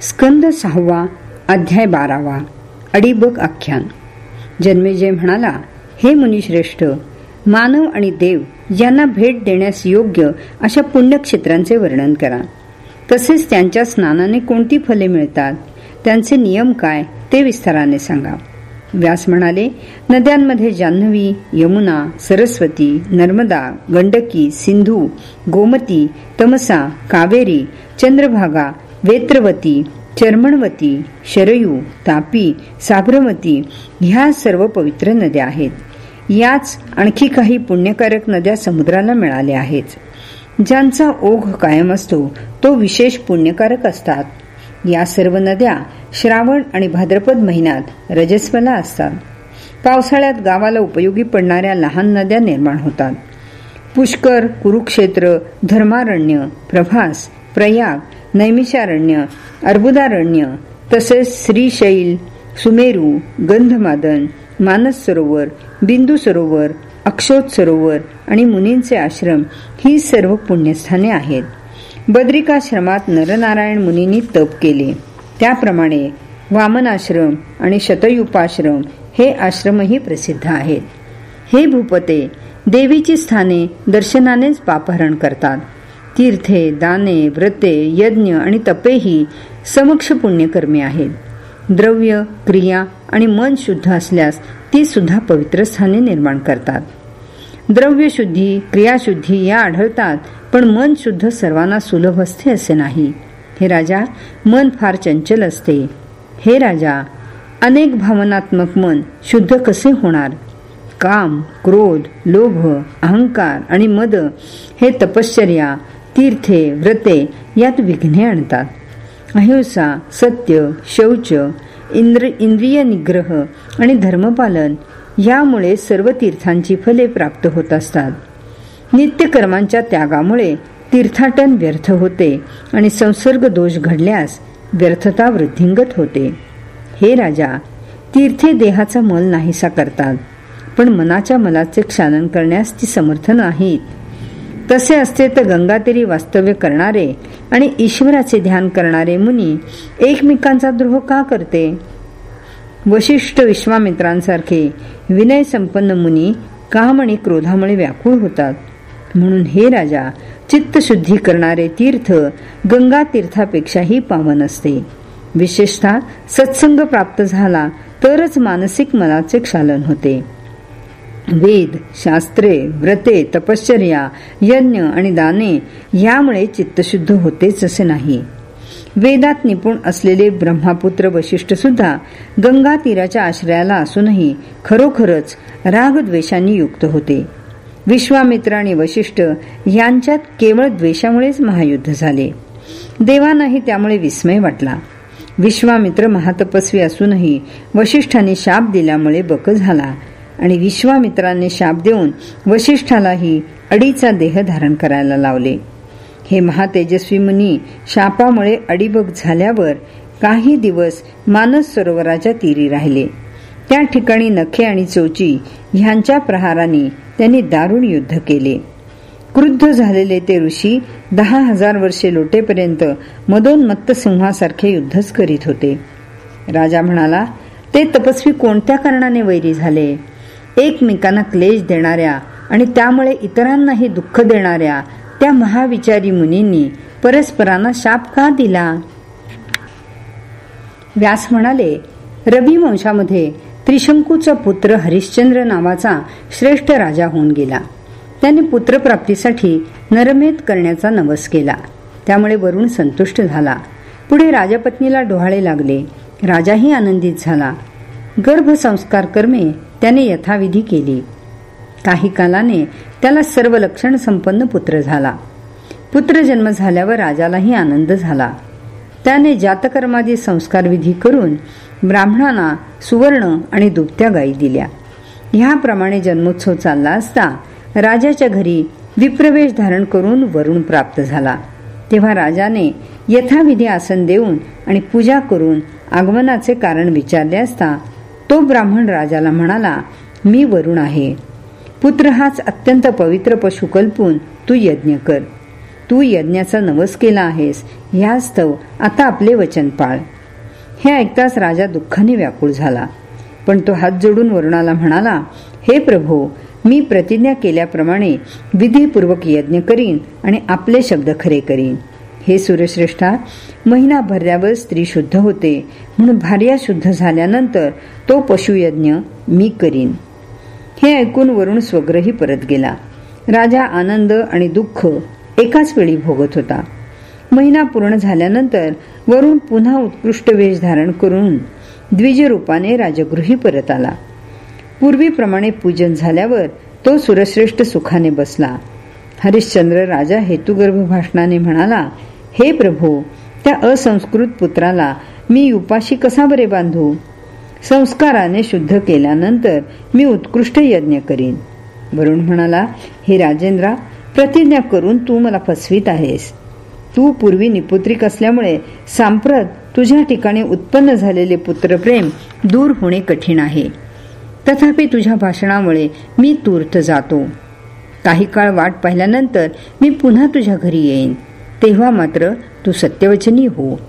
स्कंद सहावा अध्याय बारावा अडीबक आख्यान. जन्मेजय म्हणाला हे मुनिश्रेष्ठ मानव आणि देव यांना भेट देण्यास योग्य अशा पुण्यक्षेत्रांचे वर्णन करा. तसेच त्यांच्या स्नानाने कोणती फले मिळतात त्यांचे नियम काय ते विस्ताराने सांगा. व्यास म्हणाले नद्यांमध्ये जान्हवी यमुना सरस्वती नर्मदा गंडकी सिंधू गोमती तमसा कावेरी चंद्रभागा वेत्रवती चर्मणवती शरयू तापी साबरमती ह्या सर्व पवित्र नद्या आहेत. याच आणखी काही पुण्यकारक नद्या समुद्राला मिळाल्या आहेत. ज्यांचा ओघ कायम असतो तो विशेष पुण्यकारक असतात. या सर्व नद्या श्रावण आणि भाद्रपद महिन्यात रजस्वला असतात. पावसाळ्यात गावाला उपयोगी पडणाऱ्या लहान नद्या निर्माण होतात. पुष्कर कुरुक्षेत्र धर्मारण्य प्रभास प्रयाग नैमिषारण्य अर्बुदारण्य तसेच श्रीशैल सुमेरू गंधमादन मानस सरोवर बिंदू सरोवर अक्षोत सरोवर आणि मुनींचे आश्रम ही सर्व पुण्यस्थाने आहेत. बद्रिकाश्रमात नरनारायण मुनींनी तप केले. त्याप्रमाणे वामनाश्रम आणि शतयुपाश्रम हे आश्रमही प्रसिद्ध आहेत. हे भूपते देवीची स्थाने दर्शनानेच पापहरण करतात. तीर्थे दाने व्रते यज्ञ आणि तपेही समक्ष पुण्यकर्मी आहेत. द्रव्य क्रिया आणि मन शुद्ध असल्यास ती सुद्धा पवित्र स्थाने निर्माण करतात. द्रव्य शुद्धी क्रियाशुद्धी या आढळतात पण मन शुद्ध सर्वांना सुलभ असते असे नाही. हे राजा मन फार चंचल असते. हे राजा अनेक भावनात्मक मन शुद्ध कसे होणार? काम क्रोध लोभ अहंकार आणि मद हे तपश्चर्या तीर्थे व्रते यात विघ्ने आणतात. अहिंसा सत्य शौच इंद्र इंद्रिय निग्रह आणि धर्मपालन यामुळे सर्व तीर्थांची फले प्राप्त होत असतात. नित्यकर्मांच्या त्यागामुळे तीर्थाटन व्यर्थ होते आणि संसर्ग दोष घडल्यास व्यर्थता वृद्धिंगत होते. हे राजा तीर्थे देहाचा मल नाहीसा करतात पण मनाच्या मलाचे क्षालन करण्यास ती समर्थ नाहीत. तसे असते तर गंगातीरी वास्तव्य करणारे आणि ईश्वराचे ध्यान करणारे मुनी एकमेकांचा द्रोह का करते? वशिष्ठ विश्वामित्रांसारखे विनय संपन्न मुनी काम आणि क्रोधामुळे व्याकुळ होतात. म्हणून हे राजा चित्तशुद्धी करणारे तीर्थ गंगा तीर्थापेक्षाही पावन असते. विशेषतः सत्संग प्राप्त झाला तरच मानसिक मनाचे क्षालन होते. वेद शास्त्रे व्रते तपश्चर्या यज्ञ आणि दाने यामुळे चित्तशुद्ध होतेच असे नाही. वेदात निपुण असलेले ब्रह्मापुत्र वशिष्ठ सुद्धा गंगा तीराच्या आश्रयाला असूनही खरोखरच रागद्वेषांनी युक्त होते. विश्वामित्र आणि वशिष्ठ यांच्यात केवळ द्वेषामुळेच महायुद्ध झाले. देवांनाही त्यामुळे विस्मय वाटला. विश्वामित्र महातपस्वी असूनही वशिष्ठाने शाप दिल्यामुळे बक झाला. आणि विश्वामित्राने शाप देऊन वशिष्ठालाही अडीचा देह धारण करायला लावले. हे महातेजस्वी मुनी शापामुळे अडीबग झाल्यावर काही दिवस मानस सरोवराच्या तीरी राहिले. त्या ठिकाणी नखे आणि चोची ह्यांच्या प्रहाराने त्यांनी दारुण युद्ध केले. क्रुद्ध झालेले ते ऋषी दहा हजार वर्षे लोटेपर्यंत मदोन्मत्त सिंहासारखे युद्धच करीत होते. राजा म्हणाला ते तपस्वी कोणत्या कारणाने वैरी झाले? एकमेकांना क्लेश देणाऱ्या आणि त्यामुळे इतरांनाही दुःख देणाऱ्या त्या महाविचारी मुनींनी परस्परांना शाप का दिला? व्यास म्हणाले रवी वंशामध्ये त्रिशंकूचा पुत्र हरिश्चंद्र नावाचा श्रेष्ठ राजा होऊन गेला. त्याने पुत्रप्राप्तीसाठी नरमेध करण्याचा नवस केला. त्यामुळे वरुण संतुष्ट झाला. पुढे राजपत्नीला डोहाळे लागले. राजाही आनंदित झाला. गर्भसंस्कार कर्मे त्याने यथाविधी केली. काही कालाने त्याला सर्व लक्षण संपन्न पुत्र झाला. पुत्र जन्म झाल्यावर राजालाही आनंद झाला. त्याने जातकर्मादी संस्कारविधी करून ब्राह्मणांना सुवर्ण आणि दुभत्या गायी दिल्या. ह्याप्रमाणे जन्मोत्सव चालला असता राजाच्या घरी विप्रवेश धारण करून वरुण प्राप्त झाला. तेव्हा राजाने यथाविधी आसन देऊन आणि पूजा करून आगमनाचे कारण विचारले असता तो ब्राह्मण राजाला म्हणाला मी वरुण आहे. पुत्र हाच अत्यंत पवित्र पशु कल्पून तू यज्ञ कर. तू यज्ञाचा नवस केला आहेस. ह्यास्तव आता आपले वचन पाळ. हे ऐकताच राजा दुःखाने व्याकुळ झाला. पण तो हात जोडून वरुणाला म्हणाला हे प्रभो मी प्रतिज्ञा केल्याप्रमाणे विधीपूर्वक यज्ञ करीन आणि आपले शब्द खरे करीन. हे सूर्यश्रेष्ठा महिना भरल्यावर स्त्री शुद्ध होते. म्हणून भार्या शुद्ध झाल्यानंतर तो पशुयज्ञ मी करीन. हे ऐकून वरुण स्वग्रही परत गेला. राजा आनंद आणि दुःख एकाच वेळी भोगत होता. महिना पूर्ण झाल्यानंतर वरुण पुन्हा उत्कृष्ट वेश धारण करून द्विज रूपाने राजगृही परत आला. पूर्वीप्रमाणे पूजन झाल्यावर तो सुरश्रेष्ठ सुखाने बसला. हरिश्चंद्र राजा हेतुगर्भ भाषणाने म्हणाला हे प्रभू त्या असंस्कृत पुत्राला मी उपाशी कसा बरे बांधू? संस्काराने शुद्ध केल्यानंतर मी उत्कृष्ट यज्ञ करीन. वरुण म्हणाला हे राजेंद्रा प्रतिज्ञा करून तू मला फसवीत आहेस. तू पूर्वी निपुत्रिक असल्यामुळे सांप्रत तुझ्या ठिकाणी उत्पन्न झालेले पुत्रप्रेम दूर होणे कठीण आहे. तथापि तुझ्या भाषणामुळे मी तूर्त जातो. काही काळ वाट पाहिल्यानंतर मी पुन्हा तुझ्या घरी येईन. तेव्हा मात्र तू सत्यवचनी हो.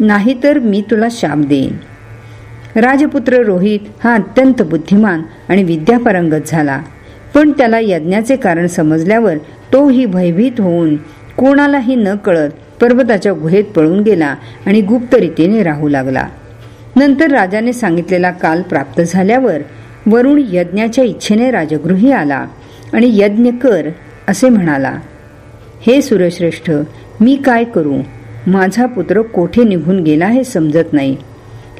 नाहीतर मी तुला शाप देईन. राजपुत्र रोहित हा अत्यंत बुद्धिमान आणि विद्यापारंगत झाला. पण त्याला यज्ञाचे कारण समजल्यावर तोही भयभीत होऊन कोणालाही न कळत पर्वताच्या गुहेत पळून गेला आणि गुप्त रीतीने राहू लागला. नंतर राजाने सांगितलेला काल प्राप्त झाल्यावर वरुण यज्ञाच्या इच्छेने राजगृही आला आणि यज्ञ कर असे म्हणाला. हे सुरश्रेष्ठ मी काय करू? माझा पुत्र कोठे निघून गेला हे समजत नाही.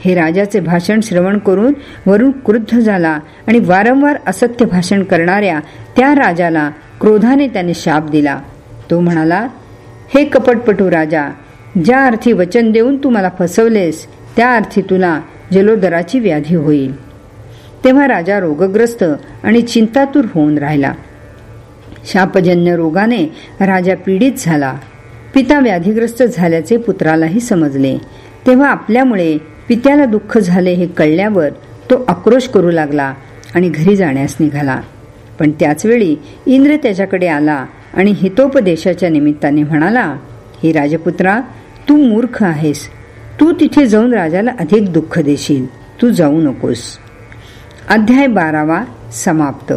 हे राजाचे भाषण श्रवण करून वरुण क्रुद्ध झाला आणि वारंवार असत्य भाषण करणाऱ्या त्या राजाला क्रोधाने त्याने शाप दिला. तो म्हणाला हे कपटपटू राजा ज्या अर्थी वचन देऊन तू मला फसवलेस त्या अर्थी तुला जलोदराची व्याधी होईल. तेव्हा राजा रोगग्रस्त आणि चिंतातूर होऊन राहिला. शापजन्य रोगाने राजा पीडित झाला. पिता व्याधीग्रस्त झाल्याचे पुत्रालाही समजले. तेव्हा आपल्यामुळे पित्याला दुःख झाले हे कळल्यावर तो आक्रोश करू लागला आणि घरी जाण्यास निघाला. पण त्याचवेळी इंद्र त्याच्याकडे आला आणि हितोपदेशाच्या निमित्ताने म्हणाला हे राजपुत्रा तू मूर्ख आहेस. तू तिथे जाऊन राजाला अधिक दुःख देशील. तू जाऊ नकोस. अध्याय बारावा समाप्त.